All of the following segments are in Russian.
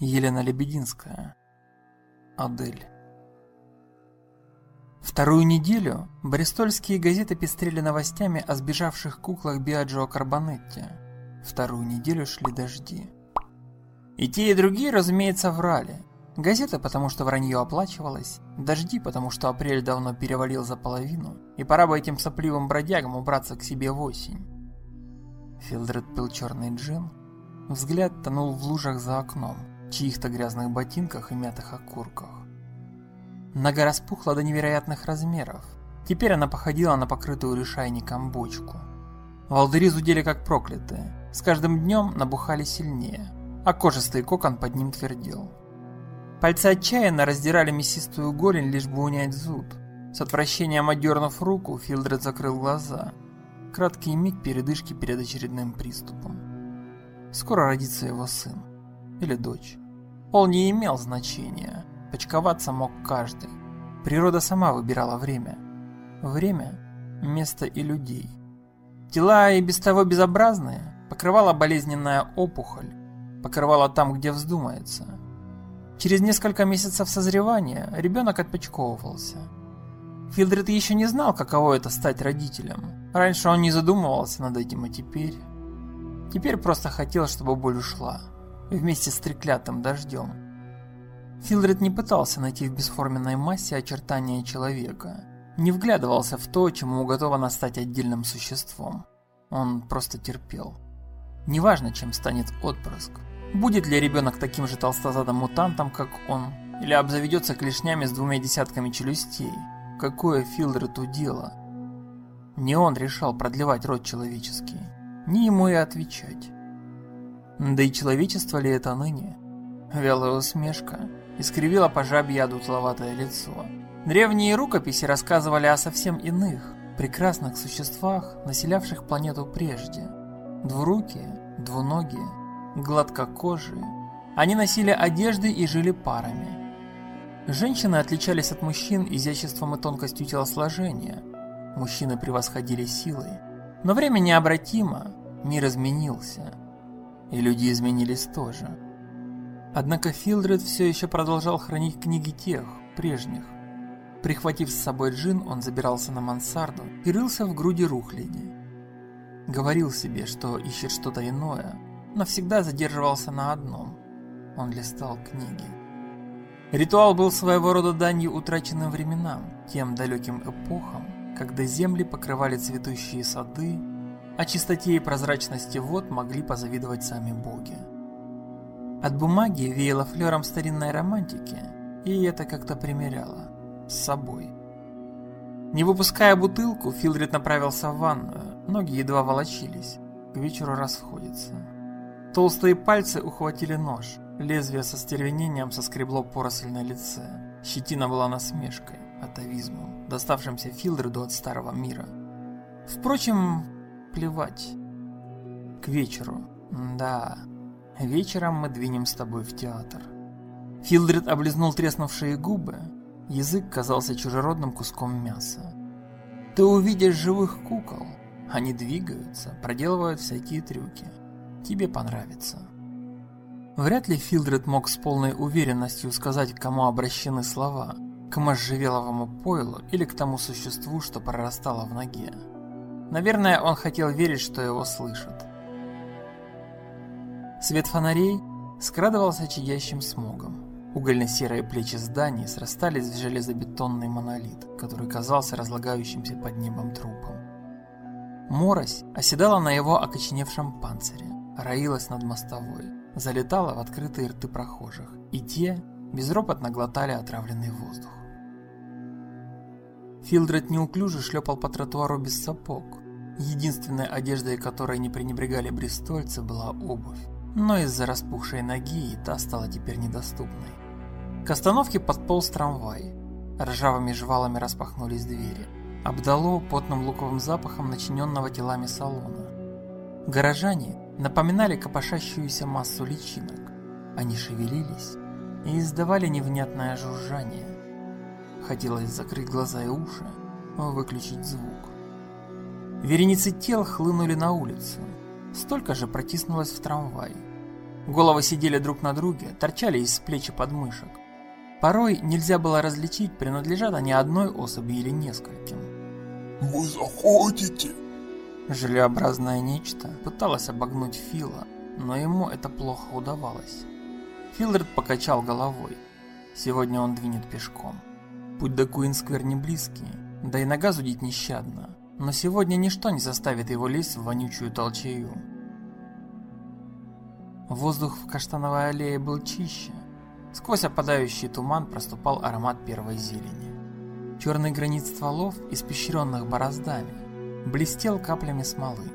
Елена Лебединская. Адель. Вторую неделю бристольские газеты пестрели новостями о сбежавших куклах Биаджио Карбонетти. Вторую неделю шли дожди. И те, и другие, разумеется, врали. Газеты, потому что вранье оплачивалось, дожди, потому что апрель давно перевалил за половину, и пора бы этим сопливым бродягам убраться к себе в осень. Филдред пил черный джин, взгляд тонул в лужах за окном чьих-то грязных ботинках и мятых окурках. Нога распухла до невероятных размеров. Теперь она походила на покрытую решайником бочку. Волдыри зудели как проклятые. С каждым днем набухали сильнее, а кожистый кокон под ним твердел. Пальцы отчаянно раздирали мясистую голень, лишь бы унять зуд. С отвращением отдернув руку, Филдред закрыл глаза. Краткий миг передышки перед очередным приступом. Скоро родится его сын или дочь. Пол не имел значения. Почковаться мог каждый. Природа сама выбирала время. Время, место и людей. Тела и без того безобразные покрывала болезненная опухоль, покрывала там, где вздумается. Через несколько месяцев созревания ребенок отпочковывался. Филдред еще не знал, каково это стать родителем. Раньше он не задумывался над этим, а теперь... Теперь просто хотел, чтобы боль ушла вместе с треклятым дождем. Филдред не пытался найти в бесформенной массе очертания человека, не вглядывался в то, чему уготовано стать отдельным существом. Он просто терпел. Неважно, чем станет отпрыск. Будет ли ребенок таким же толстозадым мутантом, как он, или обзаведется клешнями с двумя десятками челюстей. Какое Филдреду дело? Не он решал продлевать род человеческий, не ему и отвечать. Да и человечество ли это ныне? Вялая усмешка искривила по жабье дутловатое лицо. Древние рукописи рассказывали о совсем иных, прекрасных существах, населявших планету прежде. Двурукие, двуногие, гладкокожие. Они носили одежды и жили парами. Женщины отличались от мужчин изяществом и тонкостью телосложения. Мужчины превосходили силой. Но время необратимо, мир изменился. И люди изменились тоже. Однако Филдред все еще продолжал хранить книги тех, прежних. Прихватив с собой джин, он забирался на мансарду и рылся в груди рухляди. Говорил себе, что ищет что-то иное, но всегда задерживался на одном. Он листал книги. Ритуал был своего рода данью утраченным временам, тем далеким эпохам, когда земли покрывали цветущие сады, о чистоте и прозрачности вод могли позавидовать сами боги. От бумаги веяло флером старинной романтики, и это как-то примеряло с собой. Не выпуская бутылку, Филдрид направился в ванную, ноги едва волочились, к вечеру расходятся. Толстые пальцы ухватили нож, лезвие со стервенением соскребло поросль на лице. Щетина была насмешкой, атовизмом, доставшимся Филдреду от старого мира. Впрочем, плевать. К вечеру. Да, вечером мы двинем с тобой в театр. Филдред облизнул треснувшие губы. Язык казался чужеродным куском мяса. Ты увидишь живых кукол. Они двигаются, проделывают всякие трюки. Тебе понравится. Вряд ли Филдред мог с полной уверенностью сказать, к кому обращены слова. К можжевеловому пойлу или к тому существу, что прорастало в ноге. Наверное, он хотел верить, что его слышат. Свет фонарей скрадывался чадящим смогом. Угольно-серые плечи зданий срастались в железобетонный монолит, который казался разлагающимся под небом трупом. Морось оседала на его окоченевшем панцире, роилась над мостовой, залетала в открытые рты прохожих, и те безропотно глотали отравленный воздух. Филдред неуклюже шлепал по тротуару без сапог. Единственной одеждой, которой не пренебрегали брестольцы, была обувь. Но из-за распухшей ноги и та стала теперь недоступной. К остановке подполз трамвай. Ржавыми жвалами распахнулись двери. Обдало потным луковым запахом начиненного телами салона. Горожане напоминали копошащуюся массу личинок. Они шевелились и издавали невнятное жужжание. Хотелось закрыть глаза и уши, выключить звук. Вереницы тел хлынули на улицу. Столько же протиснулось в трамвай. Головы сидели друг на друге, торчали из плеч и подмышек. Порой нельзя было различить, принадлежат они одной особи или нескольким. «Вы заходите?» Желеобразное нечто пыталось обогнуть Фила, но ему это плохо удавалось. Филдред покачал головой. Сегодня он двинет пешком. Путь до Куинсквер не близкий, да и нога зудит нещадно, но сегодня ничто не заставит его лезть в вонючую толчею. Воздух в каштановой аллее был чище. Сквозь опадающий туман проступал аромат первой зелени. Черный гранит стволов, испещренных бороздами, блестел каплями смолы.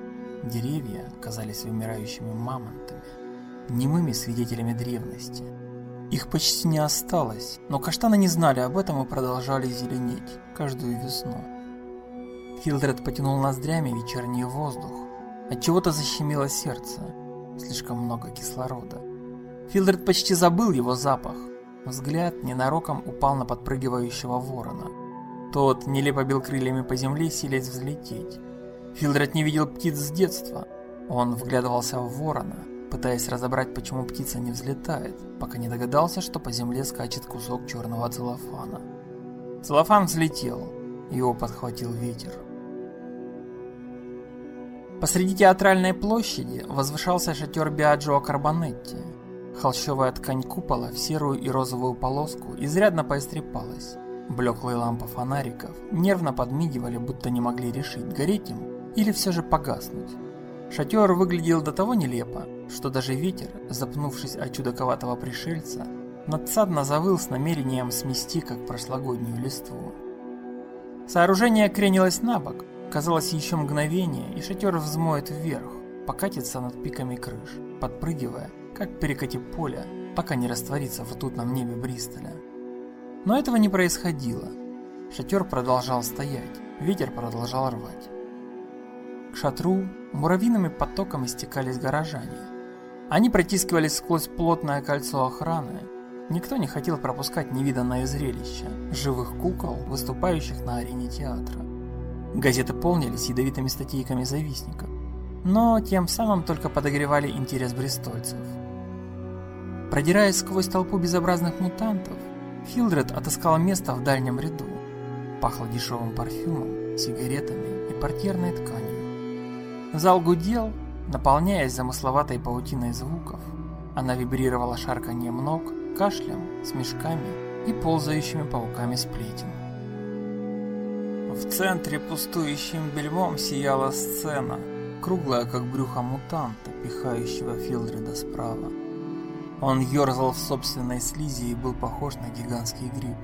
Деревья казались вымирающими мамонтами, немыми свидетелями древности. Их почти не осталось, но каштаны не знали об этом и продолжали зеленеть каждую весну. Филдред потянул ноздрями вечерний воздух. От чего-то защемило сердце. Слишком много кислорода. Филдред почти забыл его запах. Взгляд ненароком упал на подпрыгивающего ворона. Тот нелепо бил крыльями по земле, силясь взлететь. Филдред не видел птиц с детства. Он вглядывался в ворона, пытаясь разобрать, почему птица не взлетает, пока не догадался, что по земле скачет кусок черного целлофана. Целлофан взлетел, его подхватил ветер. Посреди театральной площади возвышался шатер Биаджо Карбонетти. Холщовая ткань купола в серую и розовую полоску изрядно поистрепалась. Блеклые лампы фонариков нервно подмигивали, будто не могли решить, гореть им или все же погаснуть. Шатер выглядел до того нелепо, что даже ветер, запнувшись о чудаковатого пришельца, надсадно завыл с намерением смести, как прошлогоднюю листву. Сооружение кренилось на бок, казалось еще мгновение, и шатер взмоет вверх, покатится над пиками крыш, подпрыгивая, как перекати поля, пока не растворится в тутном небе Бристоля. Но этого не происходило. Шатер продолжал стоять, ветер продолжал рвать. К шатру муравьиными потоками стекались горожане. Они протискивались сквозь плотное кольцо охраны. Никто не хотел пропускать невиданное зрелище – живых кукол, выступающих на арене театра. Газеты полнились ядовитыми статейками завистников, но тем самым только подогревали интерес брестольцев. Продираясь сквозь толпу безобразных мутантов, Филдред отыскал место в дальнем ряду. Пахло дешевым парфюмом, сигаретами и портьерной тканью. Зал гудел, наполняясь замысловатой паутиной звуков. Она вибрировала шарканьем ног, кашлем, смешками и ползающими пауками сплетен. В центре пустующим бельмом сияла сцена, круглая как брюхо мутанта, пихающего Филдреда справа. Он ерзал в собственной слизи и был похож на гигантский гриб.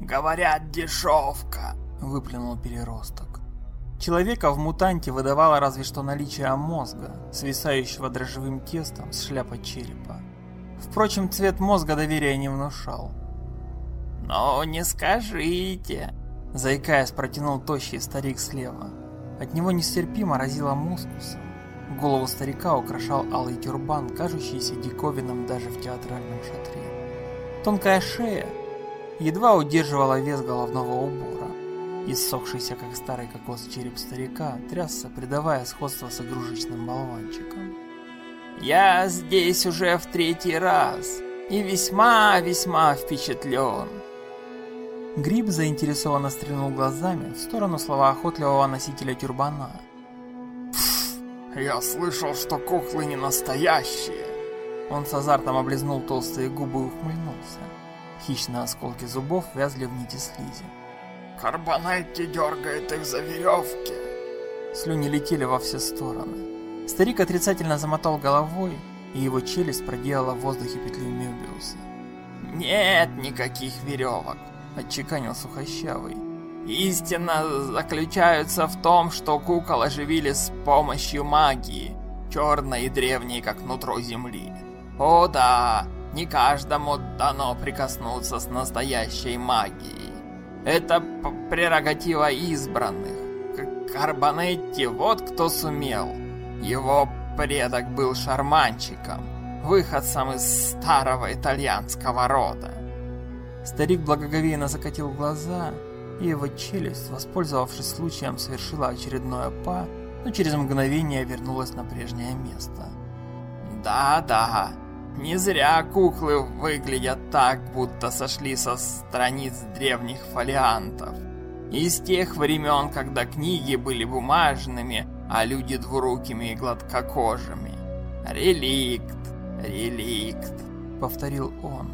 «Говорят, дешевка!» – выплюнул переросток. Человека в мутанте выдавало разве что наличие мозга, свисающего дрожжевым тестом с шляпой черепа. Впрочем, цвет мозга доверия не внушал. «Ну, не скажите!» Заикаясь, протянул тощий старик слева. От него нестерпимо разило мускусом. Голову старика украшал алый тюрбан, кажущийся диковинным даже в театральном шатре. Тонкая шея едва удерживала вес головного убора. Иссохшийся, как старый кокос, череп старика трясся, придавая сходство с игрушечным болванчиком. «Я здесь уже в третий раз и весьма-весьма впечатлен». Гриб заинтересованно стрельнул глазами в сторону словоохотливого носителя тюрбана. «Я слышал, что куклы не настоящие!» Он с азартом облизнул толстые губы и ухмыльнулся. Хищные осколки зубов вязли в нити слизи. Карбонетти дергает их за веревки. Слюни летели во все стороны. Старик отрицательно замотал головой, и его челюсть проделала в воздухе петлю Мебиуса. «Нет никаких веревок», — отчеканил Сухощавый. «Истина заключается в том, что кукол оживили с помощью магии, черной и древней, как нутро земли. О да, не каждому дано прикоснуться с настоящей магией. Это прерогатива избранных. Карбонетти вот кто сумел. Его предок был шарманщиком, выходцем из старого итальянского рода. Старик благоговейно закатил глаза, и его челюсть, воспользовавшись случаем, совершила очередное па, но через мгновение вернулась на прежнее место. Да-да, не зря куклы выглядят так, будто сошли со страниц древних фолиантов. Из тех времен, когда книги были бумажными, а люди двурукими и гладкокожими. Реликт, реликт, повторил он.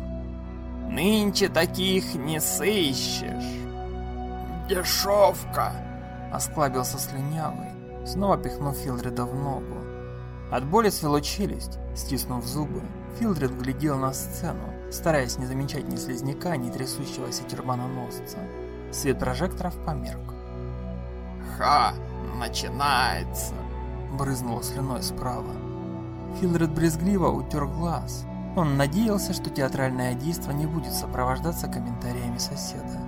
Нынче таких не сыщешь. Дешевка, осклабился слюнявый, снова пихнув Филдреда в ногу. От боли свело челюсть, стиснув зубы, Филдред глядел на сцену, стараясь не замечать ни слизняка, ни трясущегося тюрбаноносца. Свет прожекторов померк. «Ха! Начинается!» Брызнуло слюной справа. Филдред брезгливо утер глаз. Он надеялся, что театральное действо не будет сопровождаться комментариями соседа.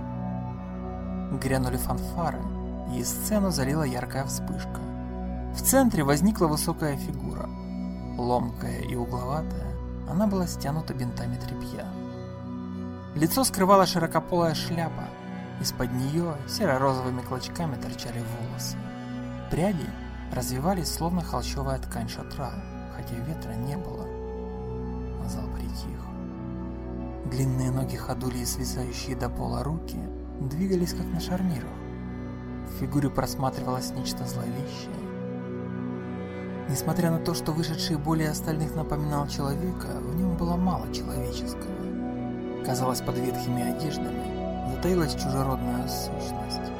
Грянули фанфары, и сцену залила яркая вспышка. В центре возникла высокая фигура. Ломкая и угловатая, она была стянута бинтами тряпья. Лицо скрывала широкополая шляпа, из-под нее серо-розовыми клочками торчали волосы. Пряди развивались, словно холщовая ткань шатра, хотя ветра не было. Зал притих. Длинные ноги ходули и свисающие до пола руки двигались, как на шарнирах. В фигуре просматривалось нечто зловещее. Несмотря на то, что вышедший более остальных напоминал человека, в нем было мало человеческого. Казалось, под ветхими одеждами затаилась чужеродная сущность.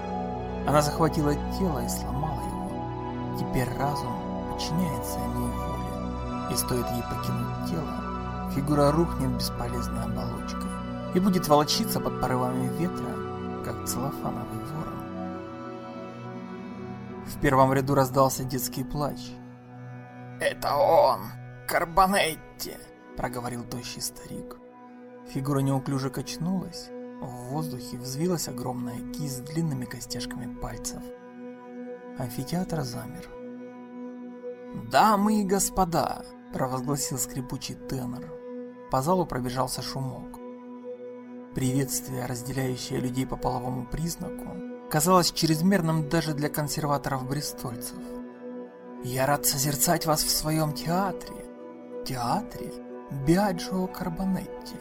Она захватила тело и сломала его. Теперь разум подчиняется иной воле, и стоит ей покинуть тело, фигура рухнет бесполезной оболочкой и будет волочиться под порывами ветра, как целлофановый ворон. В первом ряду раздался детский плач. «Это он, Карбонетти!» – проговорил тощий старик. Фигура неуклюже качнулась, в воздухе взвилась огромная кисть с длинными костяшками пальцев. Амфитеатр замер. «Дамы и господа!» – провозгласил скрипучий тенор. По залу пробежался шумок. Приветствие, разделяющее людей по половому признаку, казалось чрезмерным даже для консерваторов-брестольцев. «Я рад созерцать вас в своем театре, театре Биаджо Карбонетти»,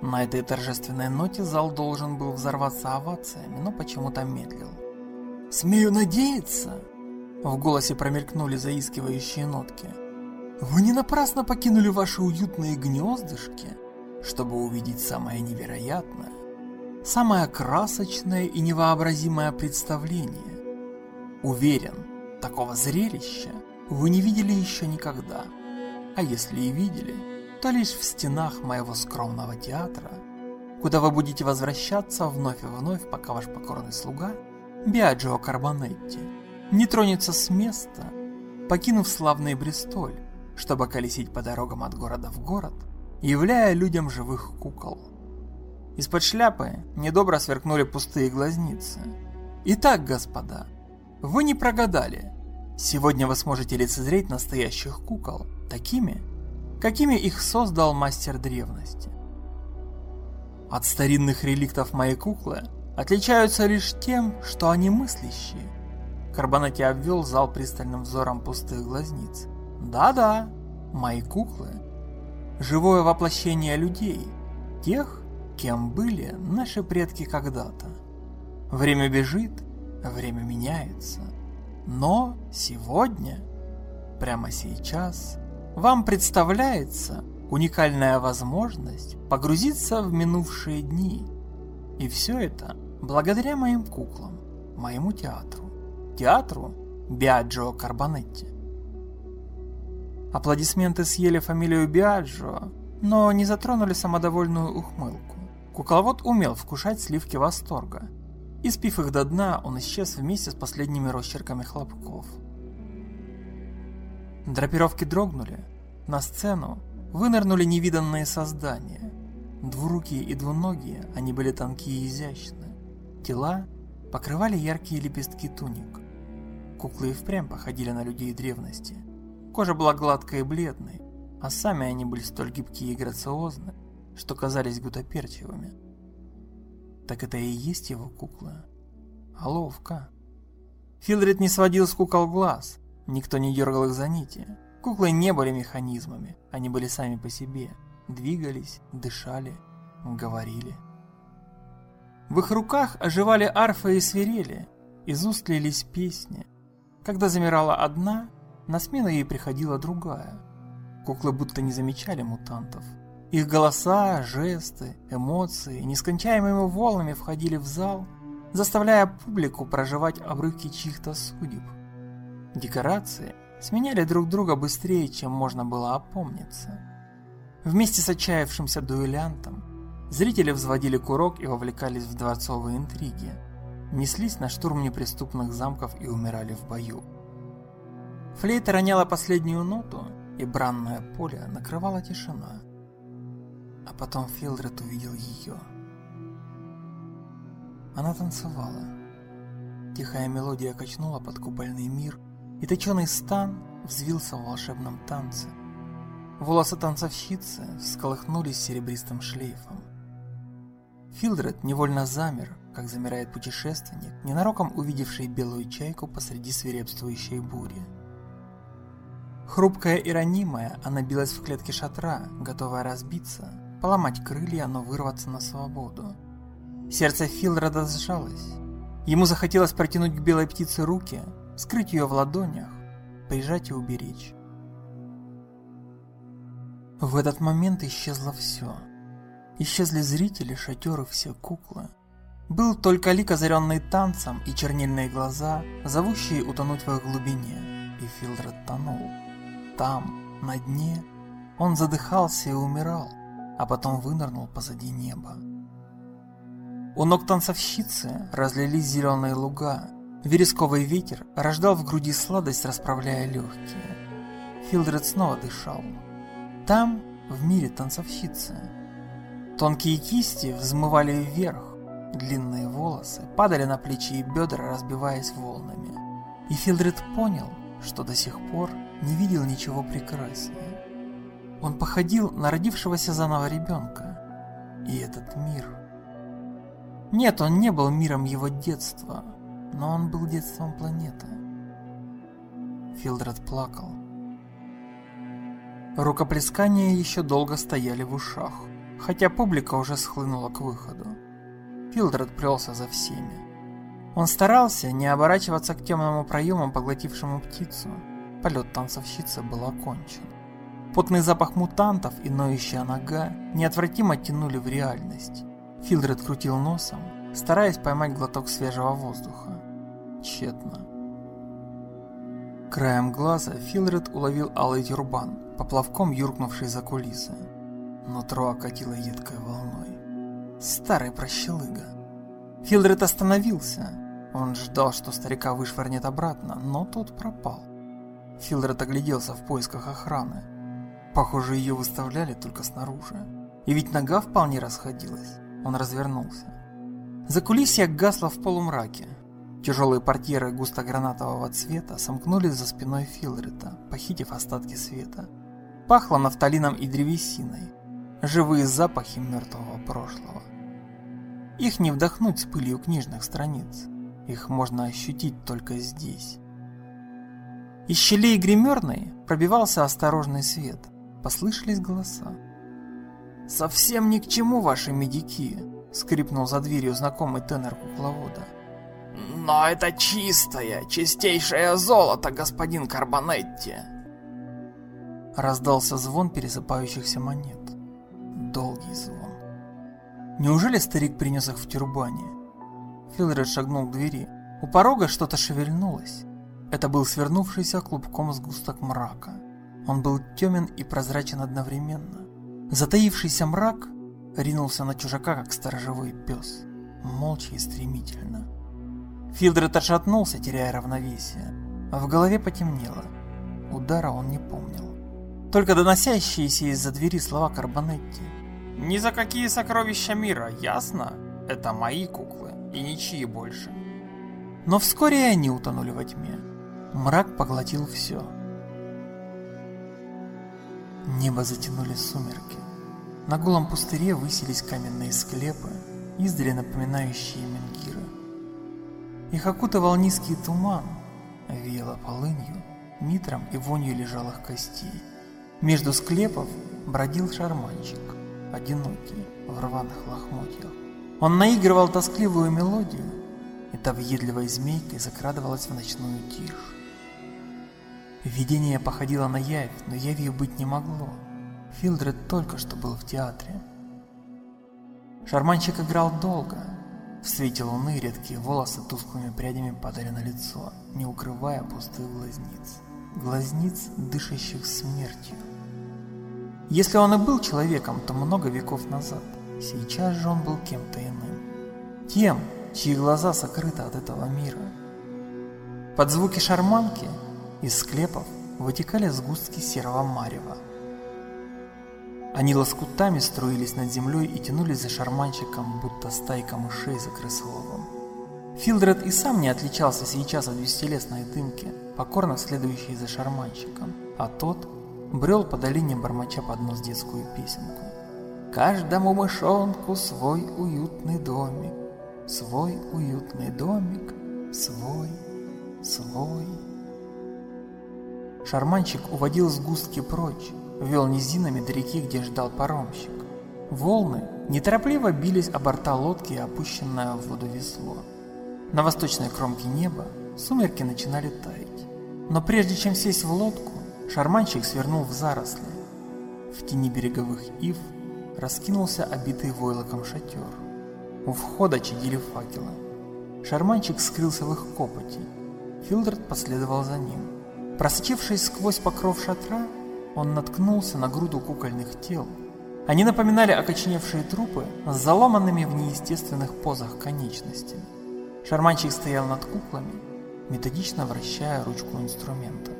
на этой торжественной ноте зал должен был взорваться овациями, но почему-то медлил. «Смею надеяться!» В голосе промелькнули заискивающие нотки. «Вы не напрасно покинули ваши уютные гнездышки, чтобы увидеть самое невероятное, самое красочное и невообразимое представление. Уверен, такого зрелища вы не видели еще никогда. А если и видели, то лишь в стенах моего скромного театра, куда вы будете возвращаться вновь и вновь, пока ваш покорный слуга, Биаджио Карбонетти, не тронется с места, покинув славный Бристоль, чтобы колесить по дорогам от города в город, являя людям живых кукол. Из-под шляпы недобро сверкнули пустые глазницы. Итак, господа, вы не прогадали. Сегодня вы сможете лицезреть настоящих кукол, такими, какими их создал мастер древности. От старинных реликтов моей куклы отличаются лишь тем, что они мыслящие. Карбонати обвел зал пристальным взором пустых глазниц. Да-да, мои куклы. Живое воплощение людей, тех, кем были наши предки когда-то. Время бежит, время меняется. Но сегодня, прямо сейчас, вам представляется уникальная возможность погрузиться в минувшие дни. И все это благодаря моим куклам, моему театру, театру Биаджо Карбонетти. Аплодисменты съели фамилию Биаджо, но не затронули самодовольную ухмылку. Кукловод умел вкушать сливки восторга. И спив их до дна, он исчез вместе с последними росчерками хлопков. Драпировки дрогнули. На сцену вынырнули невиданные создания. Двурукие и двуногие, они были тонкие и изящны. Тела покрывали яркие лепестки туник. Куклы и впрямь походили на людей древности. Кожа была гладкой и бледной, а сами они были столь гибкие и грациозны, что казались гутоперчивыми. Так это и есть его кукла. А ловко. Филдред не сводил с кукол глаз, никто не дергал их за нити. Куклы не были механизмами, они были сами по себе. Двигались, дышали, говорили. В их руках оживали арфы и свирели, из уст лились песни. Когда замирала одна, на смену ей приходила другая. Куклы будто не замечали мутантов. Их голоса, жесты, эмоции нескончаемыми волнами входили в зал, заставляя публику проживать обрывки чьих-то судеб. Декорации сменяли друг друга быстрее, чем можно было опомниться. Вместе с отчаявшимся дуэлянтом зрители взводили курок и вовлекались в дворцовые интриги, неслись на штурм неприступных замков и умирали в бою. Флейта роняла последнюю ноту, и бранное поле накрывала тишина. А потом Филдред увидел ее. Она танцевала. Тихая мелодия качнула под купольный мир, и точеный стан взвился в волшебном танце. Волосы танцовщицы всколыхнулись серебристым шлейфом. Филдред невольно замер, как замирает путешественник, ненароком увидевший белую чайку посреди свирепствующей бури. Хрупкая и ранимая, она билась в клетке шатра, готовая разбиться, поломать крылья, но вырваться на свободу. Сердце Филдреда сжалось. Ему захотелось протянуть к белой птице руки, скрыть ее в ладонях, прижать и уберечь. В этот момент исчезло все. Исчезли зрители, шатеры, все куклы. Был только лик, озаренный танцем, и чернильные глаза, зовущие утонуть в их глубине. И Филдред тонул. Там, на дне, он задыхался и умирал, а потом вынырнул позади неба. У ног танцовщицы разлились зеленые луга. Вересковый ветер рождал в груди сладость, расправляя легкие. Филдред снова дышал. Там, в мире танцовщицы. Тонкие кисти взмывали вверх, длинные волосы падали на плечи и бедра, разбиваясь волнами. И Филдред понял, что до сих пор не видел ничего прекраснее. Он походил на родившегося заново ребенка. И этот мир... Нет, он не был миром его детства, но он был детством планеты. Филдред плакал. Рукоплескания еще долго стояли в ушах хотя публика уже схлынула к выходу. Филдред плелся за всеми. Он старался не оборачиваться к темному проему, поглотившему птицу. Полет танцовщицы был окончен. Потный запах мутантов и ноющая нога неотвратимо тянули в реальность. Филдред крутил носом, стараясь поймать глоток свежего воздуха. Тщетно. Краем глаза Филдред уловил алый тюрбан, поплавком юркнувший за кулисы. Нутро окатило едкой волной. Старый прощелыга. Филдред остановился. Он ждал, что старика вышвырнет обратно, но тот пропал. Филдред огляделся в поисках охраны. Похоже, ее выставляли только снаружи. И ведь нога вполне расходилась. Он развернулся. За кулисья гасло в полумраке. Тяжелые портьеры густо-гранатового цвета сомкнулись за спиной Филдрета, похитив остатки света. Пахло нафталином и древесиной живые запахи мертвого прошлого. Их не вдохнуть с пылью книжных страниц, их можно ощутить только здесь. Из щелей гримерной пробивался осторожный свет, послышались голоса. «Совсем ни к чему ваши медики!» — скрипнул за дверью знакомый тенор кукловода. «Но это чистое, чистейшее золото, господин Карбонетти!» Раздался звон пересыпающихся монет долгий звон. Неужели старик принес их в тюрбане? Филред шагнул к двери. У порога что-то шевельнулось. Это был свернувшийся клубком сгусток мрака. Он был темен и прозрачен одновременно. Затаившийся мрак ринулся на чужака, как сторожевой пес, молча и стремительно. Филдред отшатнулся, теряя равновесие. В голове потемнело. Удара он не помнил. Только доносящиеся из-за двери слова Карбонетти. Ни за какие сокровища мира, ясно? Это мои куклы и ничьи больше. Но вскоре они утонули во тьме. Мрак поглотил все. Небо затянули сумерки. На голом пустыре высились каменные склепы, издали напоминающие менгиры. Их окутывал низкий туман, веяло полынью, митром и вонью лежалых костей. Между склепов бродил шарманчик, одинокий, в рваных лохмотьях. Он наигрывал тоскливую мелодию, и та въедливой змейкой закрадывалась в ночную тишь. Видение походило на явь, но явью быть не могло. Филдред только что был в театре. Шарманчик играл долго. В свете луны редкие волосы тусклыми прядями падали на лицо, не укрывая пустых глазниц. Глазниц, дышащих смертью. Если он и был человеком, то много веков назад. Сейчас же он был кем-то иным. Тем, чьи глаза сокрыты от этого мира. Под звуки шарманки из склепов вытекали сгустки серого марева. Они лоскутами струились над землей и тянулись за шарманщиком, будто стайка мышей за крысоловом. Филдред и сам не отличался сейчас от бестелесной дымки, покорно следующей за шарманщиком, а тот брел по долине бормоча под нос детскую песенку. «Каждому мышонку свой уютный домик, свой уютный домик, свой, свой». Шарманщик уводил сгустки прочь, вел низинами до реки, где ждал паромщик. Волны неторопливо бились о борта лодки и опущенное в воду весло. На восточной кромке неба сумерки начинали таять. Но прежде чем сесть в лодку, шарманщик свернул в заросли. В тени береговых ив раскинулся обитый войлоком шатер. У входа чадили факелы. Шарманщик скрылся в их копоти. Филдред последовал за ним. Просочившись сквозь покров шатра, он наткнулся на груду кукольных тел. Они напоминали окоченевшие трупы с заломанными в неестественных позах конечностями. Шарманчик стоял над куклами, методично вращая ручку инструмента.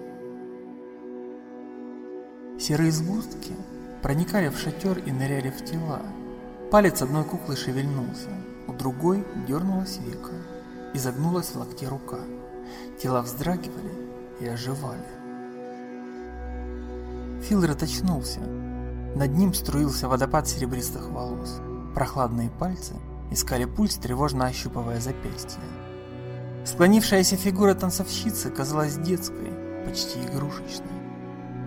Серые сгустки проникали в шатер и ныряли в тела. Палец одной куклы шевельнулся, у другой дернулась века и загнулась в локте рука. Тела вздрагивали и оживали. Филред очнулся. Над ним струился водопад серебристых волос. Прохладные пальцы искали пульс, тревожно ощупывая запястье. Склонившаяся фигура танцовщицы казалась детской, почти игрушечной.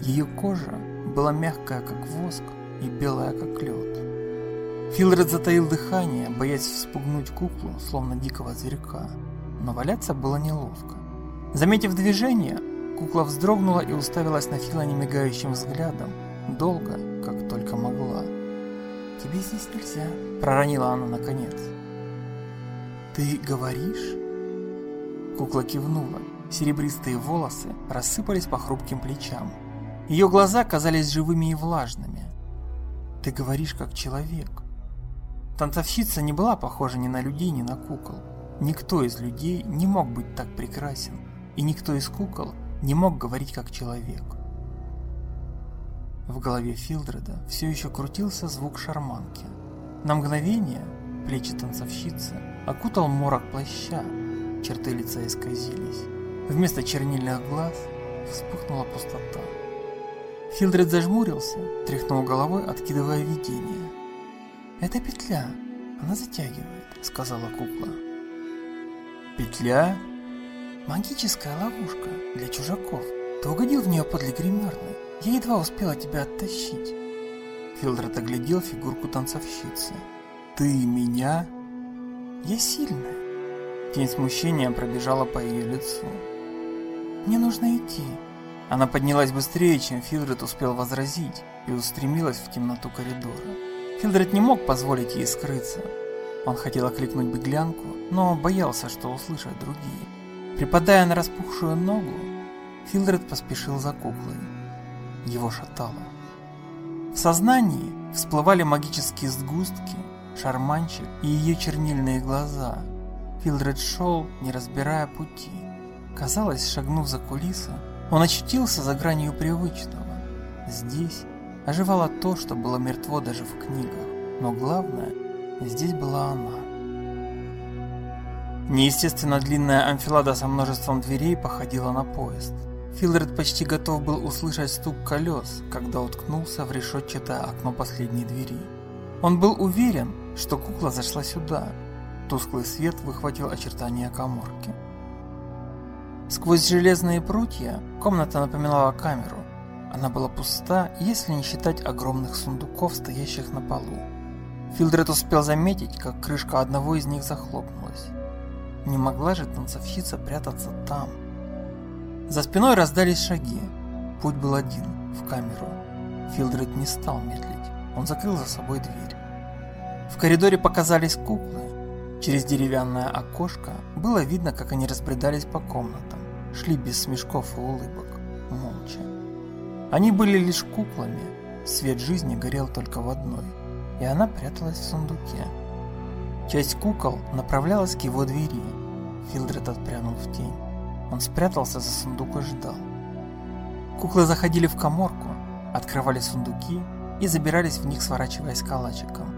Ее кожа была мягкая, как воск, и белая, как лед. Филред затаил дыхание, боясь вспугнуть куклу, словно дикого зверька, но валяться было неловко. Заметив движение, Кукла вздрогнула и уставилась на Фила немигающим взглядом, долго, как только могла. «Тебе здесь нельзя», — проронила она наконец. «Ты говоришь?» Кукла кивнула. Серебристые волосы рассыпались по хрупким плечам. Ее глаза казались живыми и влажными. «Ты говоришь как человек». Танцовщица не была похожа ни на людей, ни на кукол. Никто из людей не мог быть так прекрасен, и никто из кукол не мог говорить как человек. В голове Филдреда все еще крутился звук шарманки. На мгновение плечи танцовщицы окутал морок плаща, черты лица исказились. Вместо чернильных глаз вспыхнула пустота. Филдред зажмурился, тряхнул головой, откидывая видение. «Это петля, она затягивает», — сказала кукла. «Петля?» Магическая ловушка для чужаков. Ты угодил в нее подле гримерной. Я едва успела тебя оттащить. Филдред оглядел фигурку танцовщицы. Ты меня? Я сильная. Тень смущения пробежала по ее лицу. Мне нужно идти. Она поднялась быстрее, чем Филдред успел возразить, и устремилась в темноту коридора. Филдред не мог позволить ей скрыться. Он хотел окликнуть беглянку, но боялся, что услышат другие. Припадая на распухшую ногу, Филдред поспешил за куклой. Его шатало. В сознании всплывали магические сгустки, шарманчик и ее чернильные глаза. Филдред шел, не разбирая пути. Казалось, шагнув за кулисы, он очутился за гранью привычного. Здесь оживало то, что было мертво даже в книгах, но главное, здесь была она. Неестественно длинная амфилада со множеством дверей походила на поезд. Филдред почти готов был услышать стук колес, когда уткнулся в решетчатое окно последней двери. Он был уверен, что кукла зашла сюда. Тусклый свет выхватил очертания коморки. Сквозь железные прутья комната напоминала камеру. Она была пуста, если не считать огромных сундуков, стоящих на полу. Филдред успел заметить, как крышка одного из них захлопнулась. Не могла же танцовщица прятаться там. За спиной раздались шаги. Путь был один, в камеру. Филдред не стал медлить. Он закрыл за собой дверь. В коридоре показались куклы. Через деревянное окошко было видно, как они разбредались по комнатам. Шли без смешков и улыбок, молча. Они были лишь куклами. Свет жизни горел только в одной, и она пряталась в сундуке. Часть кукол направлялась к его двери. Филдред отпрянул в тень. Он спрятался за сундук и ждал. Куклы заходили в коморку, открывали сундуки и забирались в них, сворачиваясь калачиком.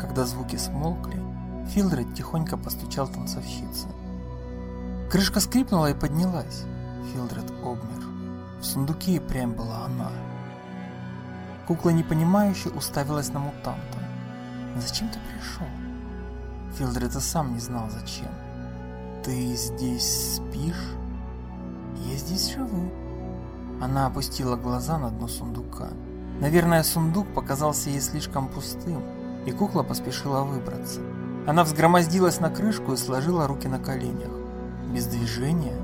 Когда звуки смолкли, Филдред тихонько постучал танцовщице. Крышка скрипнула и поднялась. Филдред обмер. В сундуке и прям была она. Кукла непонимающе уставилась на мутанта. «Зачем ты пришел?» Филдред и сам не знал зачем. «Ты здесь спишь?» «Я здесь живу». Она опустила глаза на дно сундука. Наверное, сундук показался ей слишком пустым, и кукла поспешила выбраться. Она взгромоздилась на крышку и сложила руки на коленях. Без движения?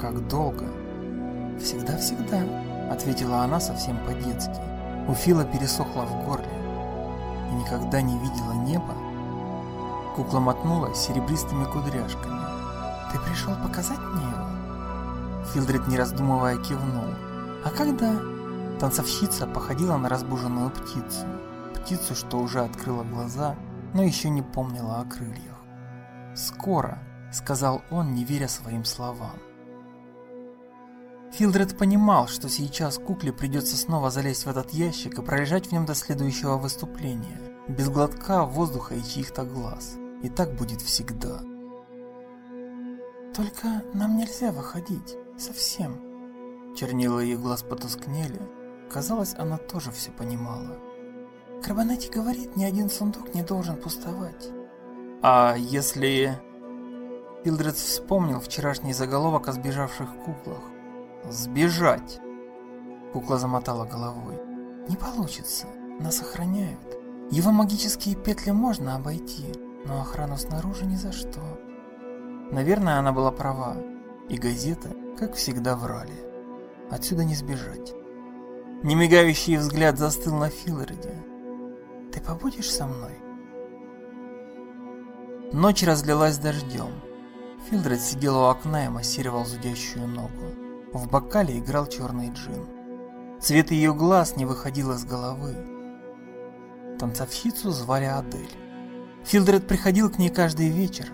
Как долго? «Всегда-всегда», — ответила она совсем по-детски. У Фила пересохло в горле. Никогда не видела неба? Кукла мотнула серебристыми кудряшками. «Ты пришел показать мне его?» Филдред, не раздумывая, кивнул. «А когда?» Танцовщица походила на разбуженную птицу. Птицу, что уже открыла глаза, но еще не помнила о крыльях. «Скоро», — сказал он, не веря своим словам. Филдред понимал, что сейчас кукле придется снова залезть в этот ящик и пролежать в нем до следующего выступления, без глотка воздуха и чьих-то глаз. И так будет всегда. «Только нам нельзя выходить. Совсем». Чернила ее глаз потускнели. Казалось, она тоже все понимала. Карбонетти говорит, ни один сундук не должен пустовать. А если... Филдред вспомнил вчерашний заголовок о сбежавших куклах. Сбежать. Кукла замотала головой. Не получится. Нас охраняют. Его магические петли можно обойти, но охрану снаружи ни за что. Наверное, она была права. И газеты, как всегда, врали. Отсюда не сбежать. Немигающий взгляд застыл на Филреде. «Ты побудешь со мной?» Ночь разлилась дождем. Филдред сидел у окна и массировал зудящую ногу. В бокале играл черный джин. Цвет ее глаз не выходил из головы. Танцовщицу звали Адель. Филдред приходил к ней каждый вечер,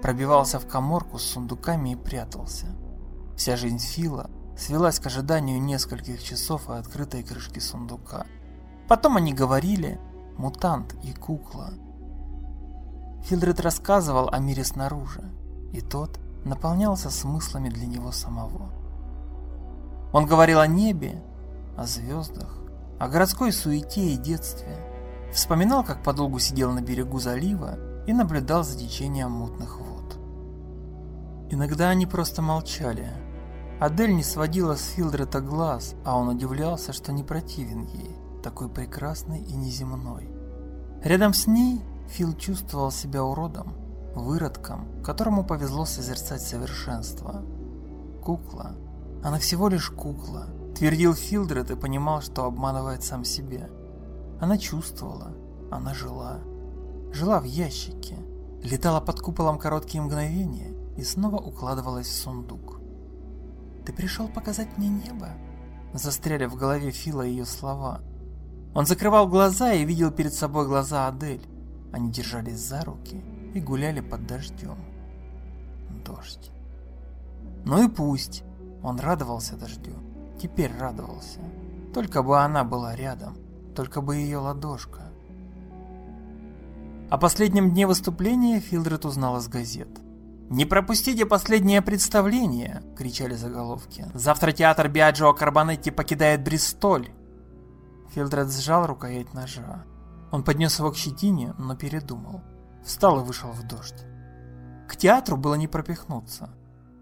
пробивался в коморку с сундуками и прятался. Вся жизнь Фила свелась к ожиданию нескольких часов и открытой крышки сундука. Потом они говорили «мутант» и «кукла». Филдред рассказывал о мире снаружи, и тот наполнялся смыслами для него самого. Он говорил о небе, о звездах, о городской суете и детстве. Вспоминал, как подолгу сидел на берегу залива и наблюдал за течением мутных вод. Иногда они просто молчали. Адель не сводила с Филдрета глаз, а он удивлялся, что не противен ей, такой прекрасной и неземной. Рядом с ней Фил чувствовал себя уродом, выродком, которому повезло созерцать совершенство. Кукла, она всего лишь кукла, твердил Филдред и понимал, что обманывает сам себя. Она чувствовала, она жила. Жила в ящике, летала под куполом короткие мгновения и снова укладывалась в сундук. «Ты пришел показать мне небо?» Застряли в голове Фила ее слова. Он закрывал глаза и видел перед собой глаза Адель. Они держались за руки и гуляли под дождем. Дождь. Ну и пусть. Он радовался дождю. Теперь радовался. Только бы она была рядом. Только бы ее ладошка. О последнем дне выступления Филдред узнал из газет. «Не пропустите последнее представление!» – кричали заголовки. «Завтра театр Биаджио Карбонетти покидает Бристоль!» Филдред сжал рукоять ножа. Он поднес его к щетине, но передумал. Встал и вышел в дождь. К театру было не пропихнуться.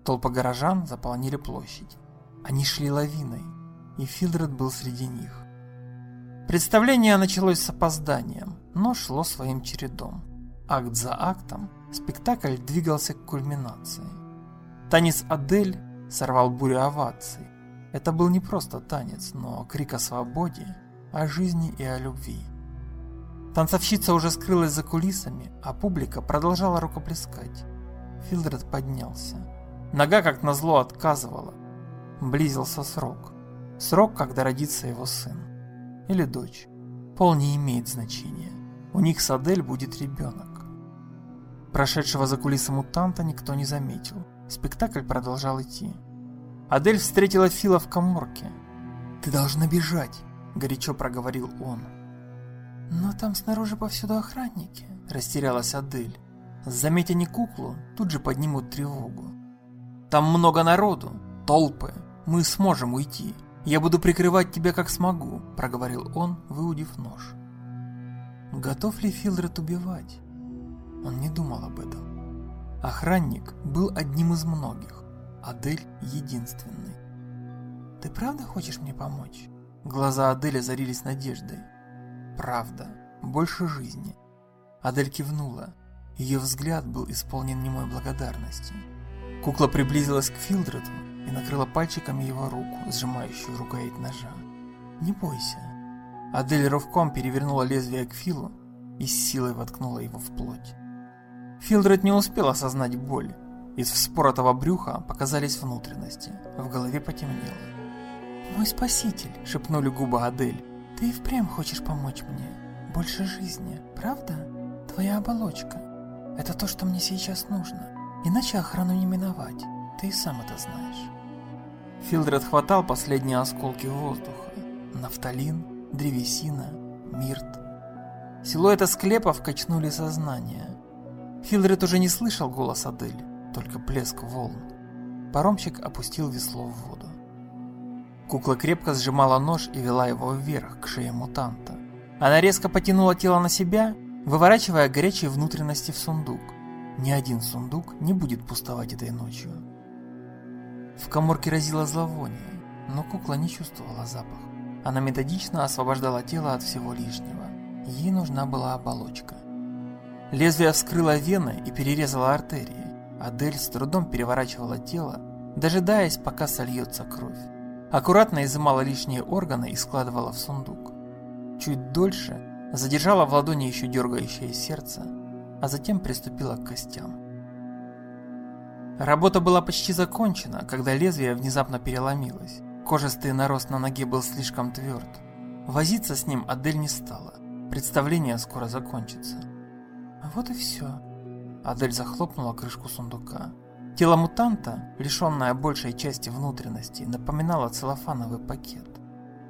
Толпы горожан заполнили площадь. Они шли лавиной, и Филдред был среди них. Представление началось с опозданием, но шло своим чередом. Акт за актом спектакль двигался к кульминации. Танец Адель сорвал бурю оваций. Это был не просто танец, но крик о свободе, о жизни и о любви. Танцовщица уже скрылась за кулисами, а публика продолжала рукоплескать. Филдред поднялся. Нога, как назло, отказывала. Близился срок. Срок, когда родится его сын. Или дочь. Пол не имеет значения. У них с Адель будет ребенок. Прошедшего за кулисы мутанта никто не заметил. Спектакль продолжал идти. Адель встретила Фила в коморке. «Ты должна бежать», – горячо проговорил он. «Но там снаружи повсюду охранники», – растерялась Адель. Заметя не куклу, тут же поднимут тревогу. «Там много народу, толпы, мы сможем уйти. Я буду прикрывать тебя как смогу», – проговорил он, выудив нож. Готов ли Филдред убивать? Он не думал об этом. Охранник был одним из многих, Адель единственный. «Ты правда хочешь мне помочь?» Глаза Адели озарились надеждой. «Правда. Больше жизни». Адель кивнула. Ее взгляд был исполнен немой благодарности. Кукла приблизилась к Филдреду и накрыла пальчиками его руку, сжимающую рукоять ножа. «Не бойся». Адель рывком перевернула лезвие к Филу и с силой воткнула его в плоть. Филдред не успел осознать боль. Из вспоротого брюха показались внутренности. В голове потемнело. «Мой спаситель!» – шепнули губы Адель. «Ты и впрямь хочешь помочь мне? Больше жизни, правда? Твоя оболочка. Это то, что мне сейчас нужно. Иначе охрану не миновать. Ты сам это знаешь. Филдред хватал последние осколки воздуха. Нафталин, древесина, мирт. Силуэты склепов качнули сознание. Филдред уже не слышал голос Адель, только плеск волн. Паромщик опустил весло в воду. Кукла крепко сжимала нож и вела его вверх, к шее мутанта. Она резко потянула тело на себя выворачивая горячие внутренности в сундук. Ни один сундук не будет пустовать этой ночью. В коморке разило зловоние, но кукла не чувствовала запах. Она методично освобождала тело от всего лишнего. Ей нужна была оболочка. Лезвие вскрыло вены и перерезало артерии. Адель с трудом переворачивала тело, дожидаясь, пока сольется кровь. Аккуратно изымала лишние органы и складывала в сундук. Чуть дольше задержала в ладони еще дергающее сердце, а затем приступила к костям. Работа была почти закончена, когда лезвие внезапно переломилось. Кожистый нарост на ноге был слишком тверд. Возиться с ним Адель не стала. Представление скоро закончится. Вот и все. Адель захлопнула крышку сундука. Тело мутанта, лишенное большей части внутренности, напоминало целлофановый пакет.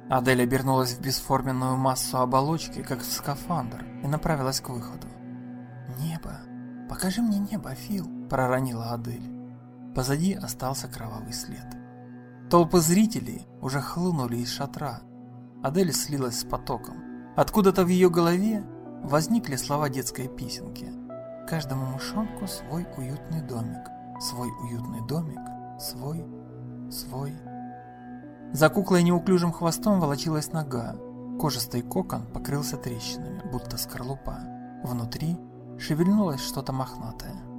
Адель обернулась в бесформенную массу оболочки, как в скафандр, и направилась к выходу. «Небо! Покажи мне небо, Фил!» – проронила Адель. Позади остался кровавый след. Толпы зрителей уже хлынули из шатра. Адель слилась с потоком. Откуда-то в ее голове возникли слова детской песенки. «Каждому мышонку свой уютный домик, свой уютный домик, свой, свой...» За куклой неуклюжим хвостом волочилась нога. Кожистый кокон покрылся трещинами, будто скорлупа. Внутри шевельнулось что-то мохнатое.